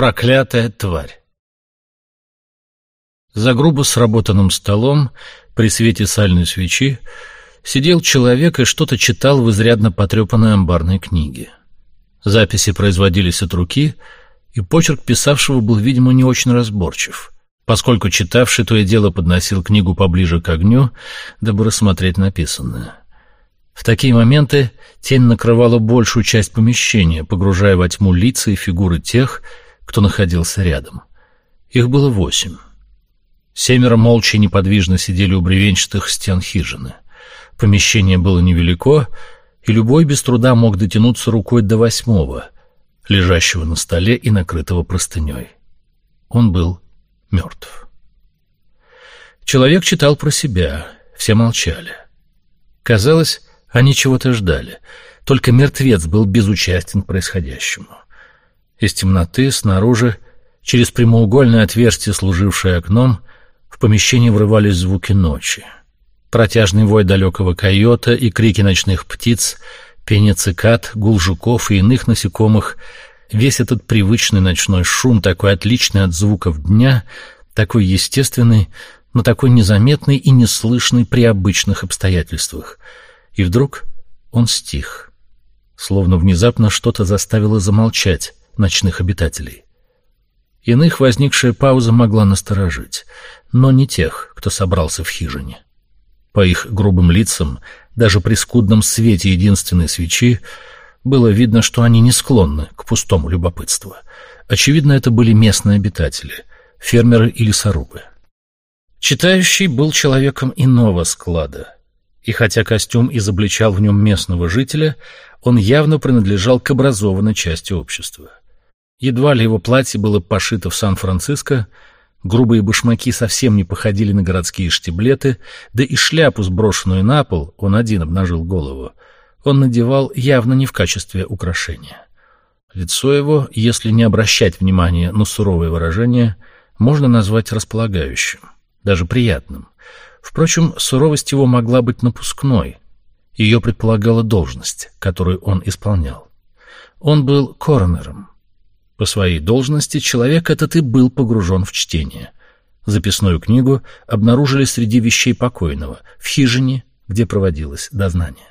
Проклятая тварь. За грубо сработанным столом, при свете сальной свечи, сидел человек и что-то читал в изрядно потрепанной амбарной книге. Записи производились от руки, и почерк писавшего был, видимо, не очень разборчив, поскольку читавший то и дело подносил книгу поближе к огню, дабы рассмотреть написанное. В такие моменты тень накрывала большую часть помещения, погружая во тьму лица и фигуры тех, кто находился рядом. Их было восемь. Семеро молча и неподвижно сидели у бревенчатых стен хижины. Помещение было невелико, и любой без труда мог дотянуться рукой до восьмого, лежащего на столе и накрытого простыней. Он был мертв. Человек читал про себя, все молчали. Казалось, они чего-то ждали, только мертвец был безучастен к происходящему. Из темноты снаружи, через прямоугольное отверстие, служившее окном, в помещение врывались звуки ночи. Протяжный вой далекого койота и крики ночных птиц, пение цикад, гул жуков и иных насекомых — весь этот привычный ночной шум, такой отличный от звуков дня, такой естественный, но такой незаметный и неслышный при обычных обстоятельствах. И вдруг он стих, словно внезапно что-то заставило замолчать, ночных обитателей. Иных возникшая пауза могла насторожить, но не тех, кто собрался в хижине. По их грубым лицам, даже при скудном свете единственной свечи, было видно, что они не склонны к пустому любопытству. Очевидно, это были местные обитатели, фермеры или лесорубы. Читающий был человеком иного склада, и хотя костюм изобличал в нем местного жителя, он явно принадлежал к образованной части общества. Едва ли его платье было пошито в Сан-Франциско, грубые башмаки совсем не походили на городские штиблеты, да и шляпу, сброшенную на пол, он один обнажил голову, он надевал явно не в качестве украшения. Лицо его, если не обращать внимания на суровое выражение, можно назвать располагающим, даже приятным. Впрочем, суровость его могла быть напускной. Ее предполагала должность, которую он исполнял. Он был коронером, по своей должности человек этот и был погружен в чтение. Записную книгу обнаружили среди вещей покойного, в хижине, где проводилось дознание.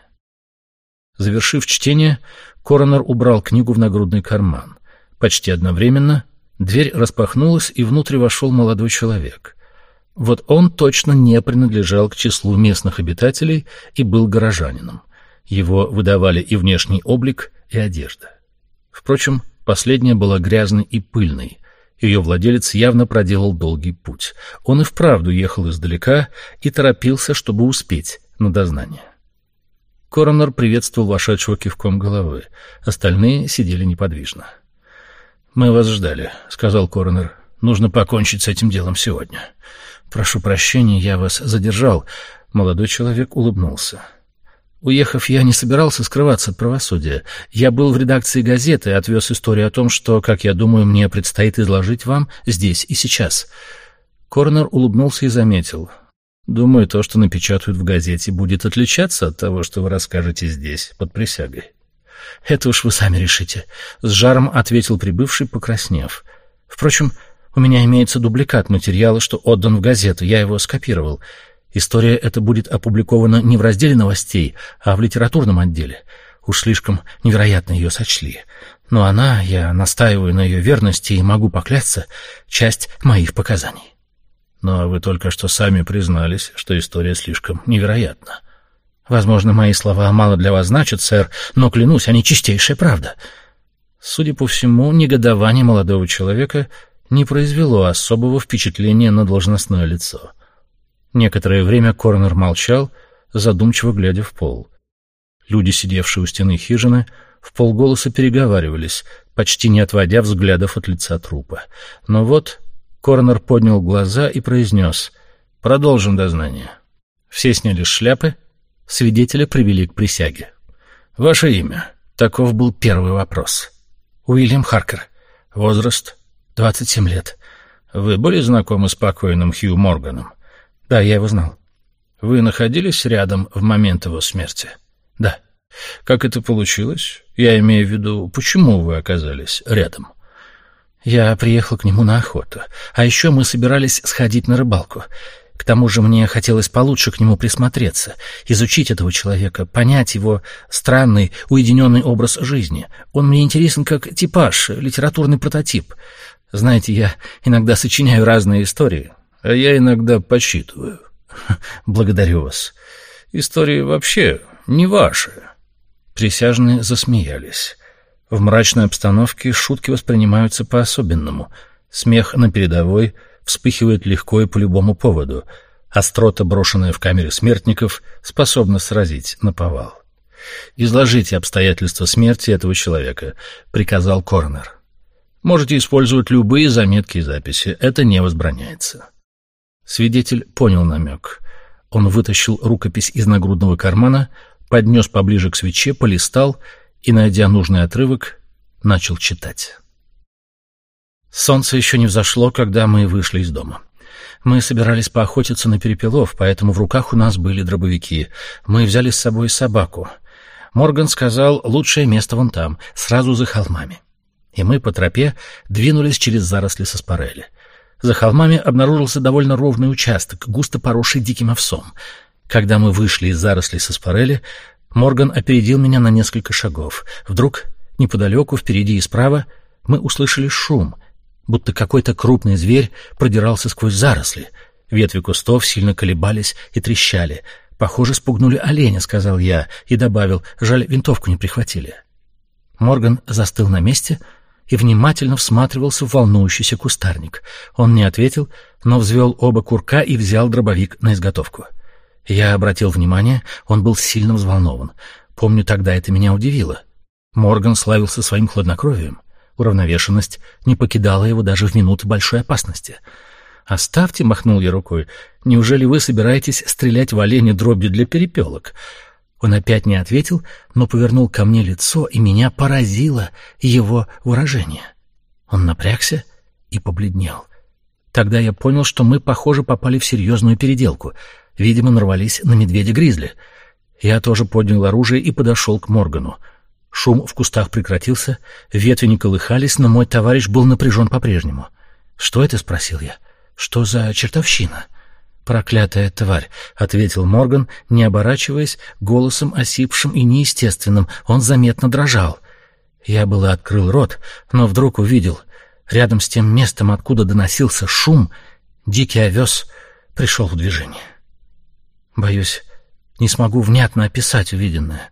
Завершив чтение, коронер убрал книгу в нагрудный карман. Почти одновременно дверь распахнулась, и внутрь вошел молодой человек. Вот он точно не принадлежал к числу местных обитателей и был горожанином. Его выдавали и внешний облик, и одежда. Впрочем, Последняя была грязной и пыльной. Ее владелец явно проделал долгий путь. Он и вправду ехал издалека и торопился, чтобы успеть на дознание. Коронер приветствовал вошедшего кивком головы. Остальные сидели неподвижно. «Мы вас ждали», — сказал коронер. «Нужно покончить с этим делом сегодня. Прошу прощения, я вас задержал». Молодой человек улыбнулся. Уехав, я не собирался скрываться от правосудия. Я был в редакции газеты и отвез историю о том, что, как я думаю, мне предстоит изложить вам здесь и сейчас. Корнер улыбнулся и заметил. Думаю, то, что напечатают в газете, будет отличаться от того, что вы расскажете здесь, под присягой. Это уж вы сами решите. С жаром ответил прибывший, покраснев. Впрочем, у меня имеется дубликат материала, что отдан в газету. Я его скопировал. История эта будет опубликована не в разделе новостей, а в литературном отделе. Уж слишком невероятно ее сочли. Но она, я настаиваю на ее верности и могу поклясться, часть моих показаний. Но вы только что сами признались, что история слишком невероятна. Возможно, мои слова мало для вас значат, сэр, но, клянусь, они чистейшая правда. Судя по всему, негодование молодого человека не произвело особого впечатления на должностное лицо — Некоторое время Корнер молчал, задумчиво глядя в пол. Люди, сидевшие у стены хижины, в полголоса переговаривались, почти не отводя взглядов от лица трупа. Но вот Корнер поднял глаза и произнес «Продолжим дознание». Все сняли шляпы, свидетеля привели к присяге. «Ваше имя?» Таков был первый вопрос. «Уильям Харкер. Возраст? 27 лет. Вы были знакомы с покойным Хью Морганом?» Да, я его знал. Вы находились рядом в момент его смерти? Да. Как это получилось? Я имею в виду, почему вы оказались рядом? Я приехал к нему на охоту, а еще мы собирались сходить на рыбалку. К тому же мне хотелось получше к нему присмотреться, изучить этого человека, понять его странный, уединенный образ жизни. Он мне интересен как типаж, литературный прототип. Знаете, я иногда сочиняю разные истории, а я иногда посчитываю. Благодарю вас. Истории вообще не ваши. Присяжные засмеялись. В мрачной обстановке шутки воспринимаются по-особенному. Смех на передовой вспыхивает легко и по любому поводу. Острота, брошенная в камере смертников, способна сразить на повал. «Изложите обстоятельства смерти этого человека», — приказал коронер. «Можете использовать любые заметки и записи, это не возбраняется». Свидетель понял намек. Он вытащил рукопись из нагрудного кармана, поднес поближе к свече, полистал и, найдя нужный отрывок, начал читать. Солнце еще не взошло, когда мы вышли из дома. Мы собирались поохотиться на перепелов, поэтому в руках у нас были дробовики. Мы взяли с собой собаку. Морган сказал, лучшее место вон там, сразу за холмами. И мы по тропе двинулись через заросли саспарелли. За холмами обнаружился довольно ровный участок, густо поросший диким овсом. Когда мы вышли из зарослей саспарелли, Морган опередил меня на несколько шагов. Вдруг, неподалеку, впереди и справа, мы услышали шум, будто какой-то крупный зверь продирался сквозь заросли. Ветви кустов сильно колебались и трещали. «Похоже, спугнули оленя», — сказал я, и добавил, «жаль, винтовку не прихватили». Морган застыл на месте и внимательно всматривался в волнующийся кустарник. Он не ответил, но взвел оба курка и взял дробовик на изготовку. — я обратил внимание, он был сильно взволнован. Помню, тогда это меня удивило. Морган славился своим хладнокровием. Уравновешенность не покидала его даже в минуты большой опасности. «Оставьте», — махнул я рукой, — «неужели вы собираетесь стрелять в оленя дробью для перепелок?» Он опять не ответил, но повернул ко мне лицо, и меня поразило его выражение. Он напрягся и побледнел. Тогда я понял, что мы, похоже, попали в серьезную переделку — Видимо, нарвались на медведя-гризли. Я тоже поднял оружие и подошел к Моргану. Шум в кустах прекратился, ветви не колыхались, но мой товарищ был напряжен по-прежнему. «Что это?» — спросил я. «Что за чертовщина?» «Проклятая тварь», — ответил Морган, не оборачиваясь, голосом осипшим и неестественным. Он заметно дрожал. Я было открыл рот, но вдруг увидел. Рядом с тем местом, откуда доносился шум, дикий овес пришел в движение. Боюсь, не смогу внятно описать увиденное.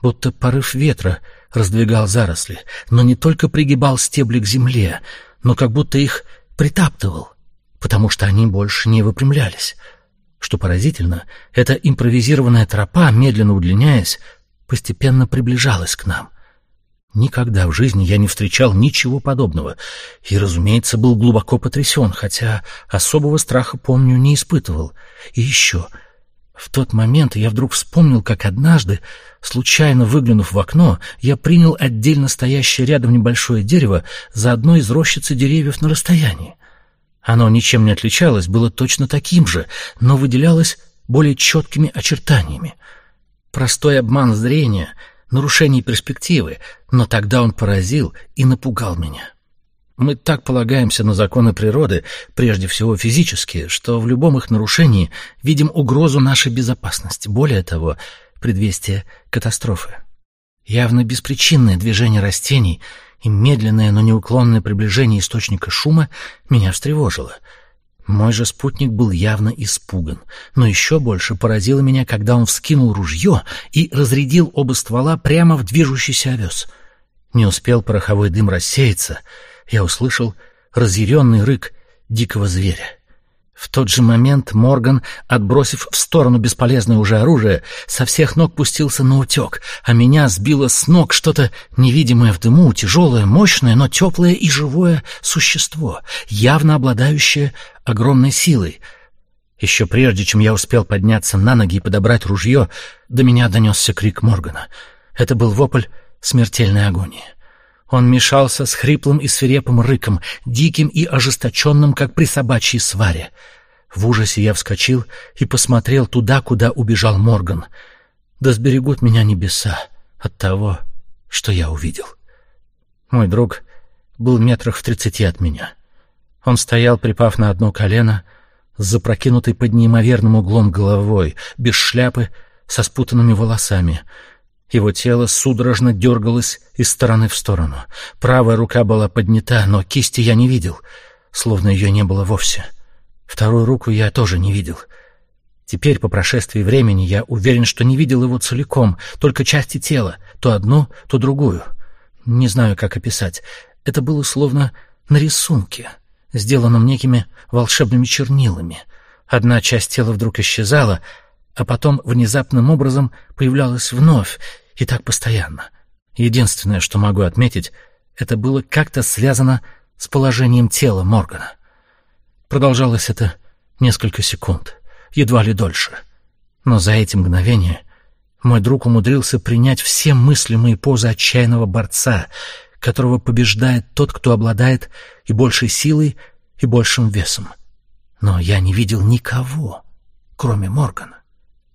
Будто порыв ветра раздвигал заросли, но не только пригибал стебли к земле, но как будто их притаптывал, потому что они больше не выпрямлялись. Что поразительно, эта импровизированная тропа, медленно удлиняясь, постепенно приближалась к нам. Никогда в жизни я не встречал ничего подобного и, разумеется, был глубоко потрясен, хотя особого страха, помню, не испытывал. И еще — в тот момент я вдруг вспомнил, как однажды, случайно выглянув в окно, я принял отдельно стоящее рядом небольшое дерево за одно из рощицы деревьев на расстоянии. Оно ничем не отличалось, было точно таким же, но выделялось более четкими очертаниями. Простой обман зрения, нарушение перспективы, но тогда он поразил и напугал меня. Мы так полагаемся на законы природы, прежде всего физические, что в любом их нарушении видим угрозу нашей безопасности, более того, предвестие катастрофы. Явно беспричинное движение растений и медленное, но неуклонное приближение источника шума меня встревожило. Мой же спутник был явно испуган, но еще больше поразило меня, когда он вскинул ружье и разрядил оба ствола прямо в движущийся овес. Не успел пороховой дым рассеяться — я услышал разъяренный рык дикого зверя. В тот же момент Морган, отбросив в сторону бесполезное уже оружие, со всех ног пустился на утек, а меня сбило с ног что-то невидимое в дыму, тяжелое, мощное, но теплое и живое существо, явно обладающее огромной силой. Еще прежде, чем я успел подняться на ноги и подобрать ружье, до меня донесся крик Моргана. Это был вопль смертельной агонии. Он мешался с хриплым и свирепым рыком, диким и ожесточенным, как при собачьей сваре. В ужасе я вскочил и посмотрел туда, куда убежал Морган. Да сберегут меня небеса от того, что я увидел. Мой друг был метрах в тридцати от меня. Он стоял, припав на одно колено, с запрокинутой под неимоверным углом головой, без шляпы, со спутанными волосами. Его тело судорожно дергалось из стороны в сторону. Правая рука была поднята, но кисти я не видел, словно ее не было вовсе. Вторую руку я тоже не видел. Теперь, по прошествии времени, я уверен, что не видел его целиком, только части тела, то одну, то другую. Не знаю, как описать. Это было словно на рисунке, сделанном некими волшебными чернилами. Одна часть тела вдруг исчезала, а потом внезапным образом появлялась вновь, и так постоянно. Единственное, что могу отметить, это было как-то связано с положением тела Моргана. Продолжалось это несколько секунд, едва ли дольше. Но за эти мгновения мой друг умудрился принять все мыслимые позы отчаянного борца, которого побеждает тот, кто обладает и большей силой, и большим весом. Но я не видел никого, кроме Моргана.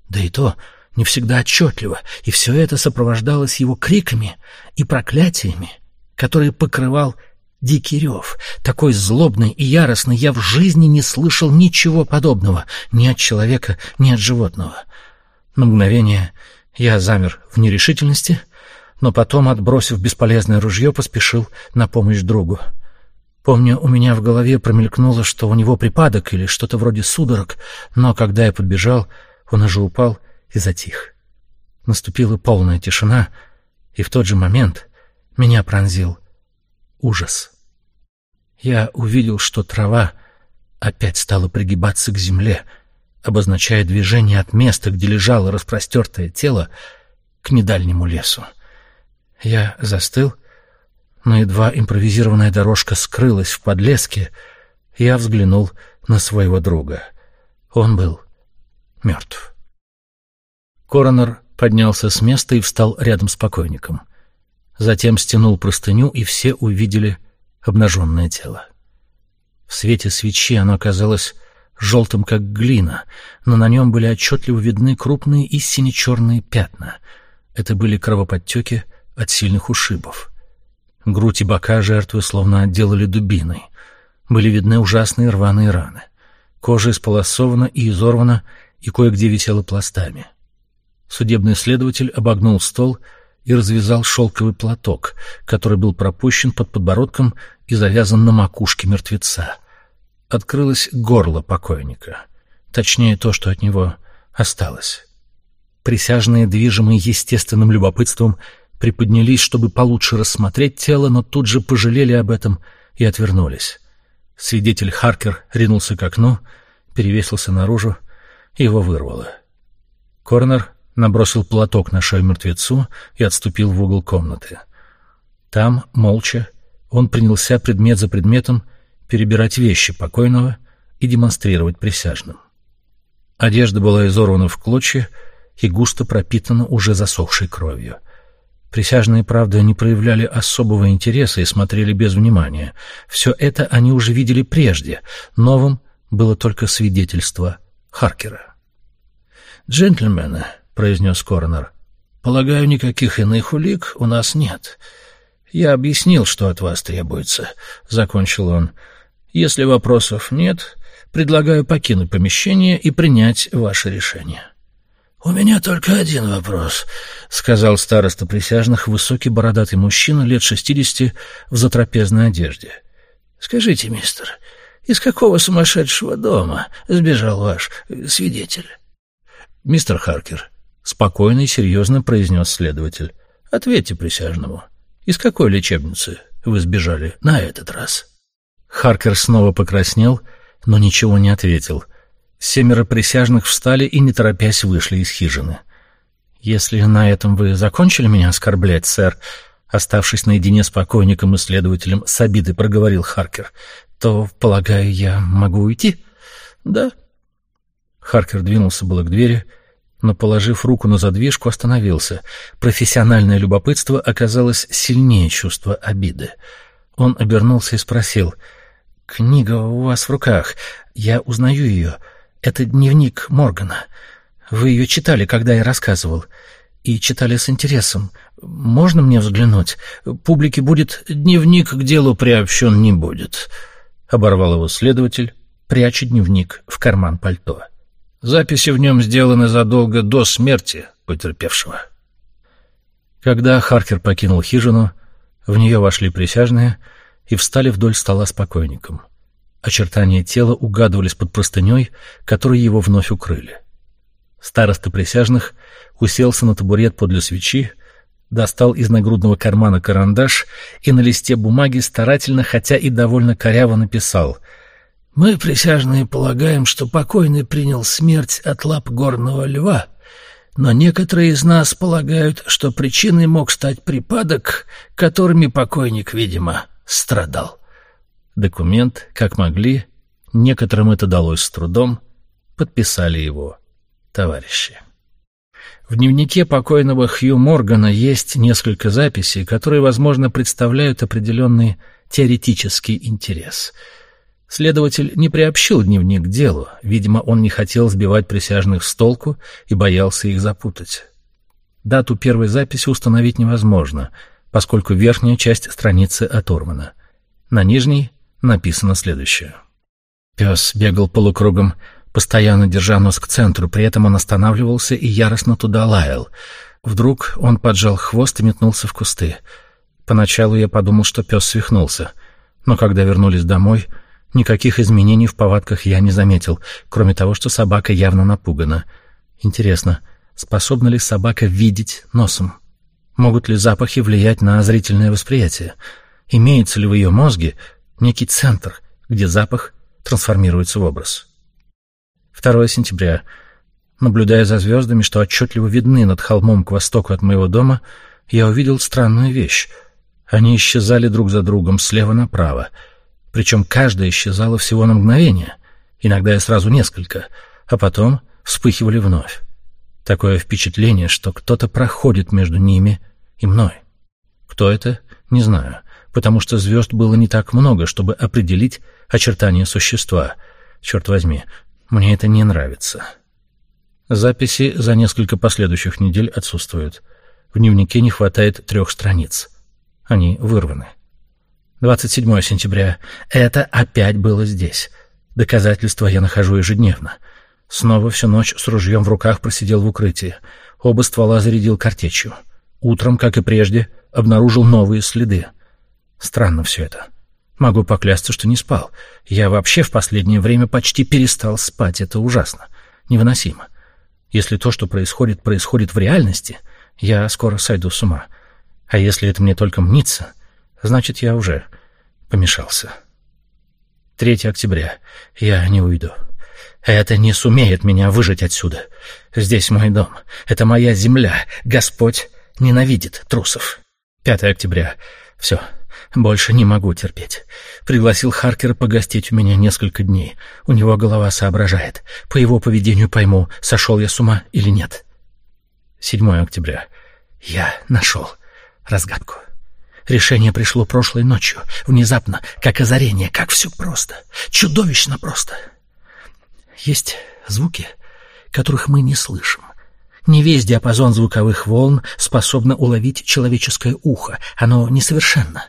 Да и то не всегда отчетливо, и все это сопровождалось его криками и проклятиями, которые покрывал дикий рев. Такой злобный и яростный я в жизни не слышал ничего подобного ни от человека, ни от животного. На мгновение я замер в нерешительности, но потом, отбросив бесполезное ружье, поспешил на помощь другу. Помню, у меня в голове промелькнуло, что у него припадок или что-то вроде судорог, но когда я подбежал, он уже упал и затих. Наступила полная тишина, и в тот же момент меня пронзил ужас. Я увидел, что трава опять стала пригибаться к земле, обозначая движение от места, где лежало распростертое тело, к недальнему лесу. Я застыл, но едва импровизированная дорожка скрылась в подлеске, я взглянул на своего друга. Он был мертв. Коронер поднялся с места и встал рядом с покойником. Затем стянул простыню, и все увидели обнаженное тело. В свете свечи оно казалось желтым, как глина, но на нем были отчетливо видны крупные и сине-черные пятна. Это были кровоподтеки от сильных ушибов. Грудь и бока жертвы словно отделали дубиной. Были видны ужасные рваные раны. Кожа исполосована и изорвана, и кое-где висела пластами. Судебный следователь обогнул стол и развязал шелковый платок, который был пропущен под подбородком и завязан на макушке мертвеца. Открылось горло покойника, точнее то, что от него осталось. Присяжные, движимые естественным любопытством, приподнялись, чтобы получше рассмотреть тело, но тут же пожалели об этом и отвернулись. Свидетель Харкер ринулся к окну, перевесился наружу, его вырвало. Корнер набросил платок на шею мертвецу и отступил в угол комнаты. Там, молча, он принялся предмет за предметом перебирать вещи покойного и демонстрировать присяжным. Одежда была изорвана в клочья и густо пропитана уже засохшей кровью. Присяжные, правда, не проявляли особого интереса и смотрели без внимания. Все это они уже видели прежде. Новым было только свидетельство Харкера. «Джентльмены», произнес коронер. «Полагаю, никаких иных улик у нас нет. Я объяснил, что от вас требуется», — закончил он. «Если вопросов нет, предлагаю покинуть помещение и принять ваше решение». «У меня только один вопрос», — сказал староста присяжных, высокий бородатый мужчина лет шестидесяти в затрапезной одежде. «Скажите, мистер, из какого сумасшедшего дома сбежал ваш свидетель?» «Мистер Харкер, Спокойно и серьезно произнес следователь. Ответьте присяжному. Из какой лечебницы вы сбежали на этот раз? Харкер снова покраснел, но ничего не ответил. Семеро присяжных встали и, не торопясь, вышли из хижины. «Если на этом вы закончили меня оскорблять, сэр», оставшись наедине с покойником и следователем, с обидой проговорил Харкер, то, полагаю, я могу уйти? Да. Харкер двинулся было к двери, но, положив руку на задвижку, остановился. Профессиональное любопытство оказалось сильнее чувства обиды. Он обернулся и спросил. «Книга у вас в руках. Я узнаю ее. Это дневник Моргана. Вы ее читали, когда я рассказывал. и читали с интересом. Можно мне взглянуть? Публике будет... Дневник к делу приобщен не будет, — оборвал его следователь, пряча дневник в карман пальто. Записи в нем сделаны задолго до смерти потерпевшего. Когда Харкер покинул хижину, в нее вошли присяжные и встали вдоль стола с покойником. Очертания тела угадывались под простыней, которой его вновь укрыли. Староста присяжных уселся на табурет подле свечи, достал из нагрудного кармана карандаш и на листе бумаги старательно, хотя и довольно коряво написал «Мы, присяжные, полагаем, что покойный принял смерть от лап горного льва, но некоторые из нас полагают, что причиной мог стать припадок, которыми покойник, видимо, страдал». Документ, как могли, некоторым это далось с трудом, подписали его товарищи. В дневнике покойного Хью Моргана есть несколько записей, которые, возможно, представляют определенный теоретический интерес. Следователь не приобщил дневник к делу, видимо, он не хотел сбивать присяжных с толку и боялся их запутать. Дату первой записи установить невозможно, поскольку верхняя часть страницы оторвана. На нижней написано следующее. Пес бегал полукругом, постоянно держа нос к центру, при этом он останавливался и яростно туда лаял. Вдруг он поджал хвост и метнулся в кусты. Поначалу я подумал, что пес свихнулся, но когда вернулись домой, никаких изменений в повадках я не заметил, кроме того, что собака явно напугана. Интересно, способна ли собака видеть носом? Могут ли запахи влиять на зрительное восприятие? Имеется ли в ее мозге некий центр, где запах трансформируется в образ? 2 сентября. Наблюдая за звездами, что отчетливо видны над холмом к востоку от моего дома, я увидел странную вещь. Они исчезали друг за другом слева направо. Причем каждая исчезала всего на мгновение, иногда и сразу несколько, а потом вспыхивали вновь. Такое впечатление, что кто-то проходит между ними и мной. Кто это, не знаю, потому что звезд было не так много, чтобы определить очертания существа. Черт возьми, мне это не нравится. Записи за несколько последующих недель отсутствуют. В дневнике не хватает трех страниц. Они вырваны. 27 сентября. Это опять было здесь. Доказательства я нахожу ежедневно. Снова всю ночь с ружьем в руках просидел в укрытии. Оба ствола зарядил картечью. Утром, как и прежде, обнаружил новые следы. Странно все это. Могу поклясться, что не спал. Я вообще в последнее время почти перестал спать. Это ужасно. Невыносимо. Если то, что происходит, происходит в реальности, я скоро сойду с ума. А если это мне только мнится, значит, я уже помешался. 3 октября. Я не уйду. Это не сумеет меня выжить отсюда. Здесь мой дом. Это моя земля. Господь ненавидит трусов. 5 октября. Все. Больше не могу терпеть. Пригласил Харкера погостить у меня несколько дней. У него голова соображает. По его поведению пойму, сошел я с ума или нет. 7 октября. Я нашел разгадку. Решение пришло прошлой ночью, внезапно, как озарение, как все просто, чудовищно просто. Есть звуки, которых мы не слышим. Не весь диапазон звуковых волн способно уловить человеческое ухо, оно несовершенно.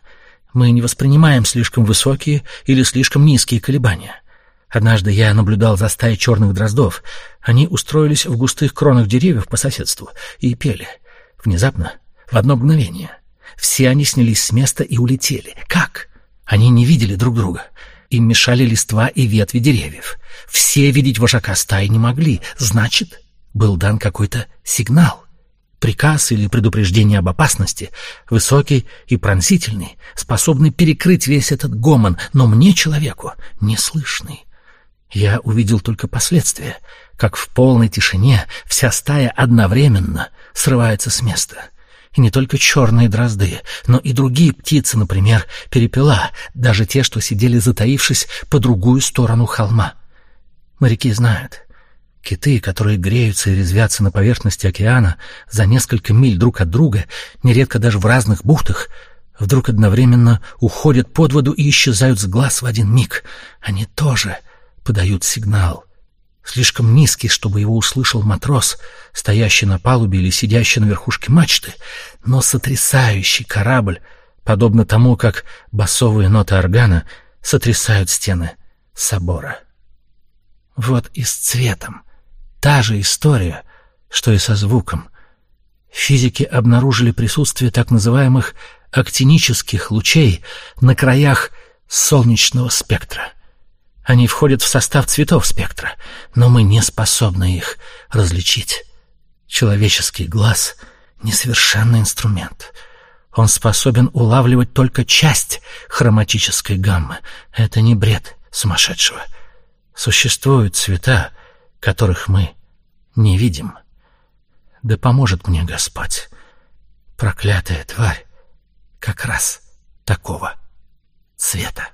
Мы не воспринимаем слишком высокие или слишком низкие колебания. Однажды я наблюдал за стаей черных дроздов. Они устроились в густых кронах деревьев по соседству и пели. Внезапно, в одно мгновение. Все они снялись с места и улетели. Как? Они не видели друг друга. Им мешали листва и ветви деревьев. Все видеть вожака стаи не могли. Значит, был дан какой-то сигнал. Приказ или предупреждение об опасности, высокий и пронзительный, способный перекрыть весь этот гомон, но мне, человеку, неслышный. Я увидел только последствия, как в полной тишине вся стая одновременно срывается с места. И не только черные дрозды, но и другие птицы, например, перепела, даже те, что сидели затаившись по другую сторону холма. Моряки знают — Киты, которые греются и резвятся на поверхности океана за несколько миль друг от друга, нередко даже в разных бухтах, вдруг одновременно уходят под воду и исчезают с глаз в один миг. Они тоже подают сигнал. Слишком низкий, чтобы его услышал матрос, стоящий на палубе или сидящий на верхушке мачты, но сотрясающий корабль, подобно тому, как басовые ноты органа сотрясают стены собора. Вот и с цветом. Та же история, что и со звуком. Физики обнаружили присутствие так называемых актинических лучей на краях солнечного спектра. Они входят в состав цветов спектра, но мы не способны их различить. Человеческий глаз — несовершенный инструмент. Он способен улавливать только часть хроматической гаммы. Это не бред сумасшедшего. Существуют цвета, которых мы не видим. Да поможет мне Господь. Проклятая тварь как раз такого цвета.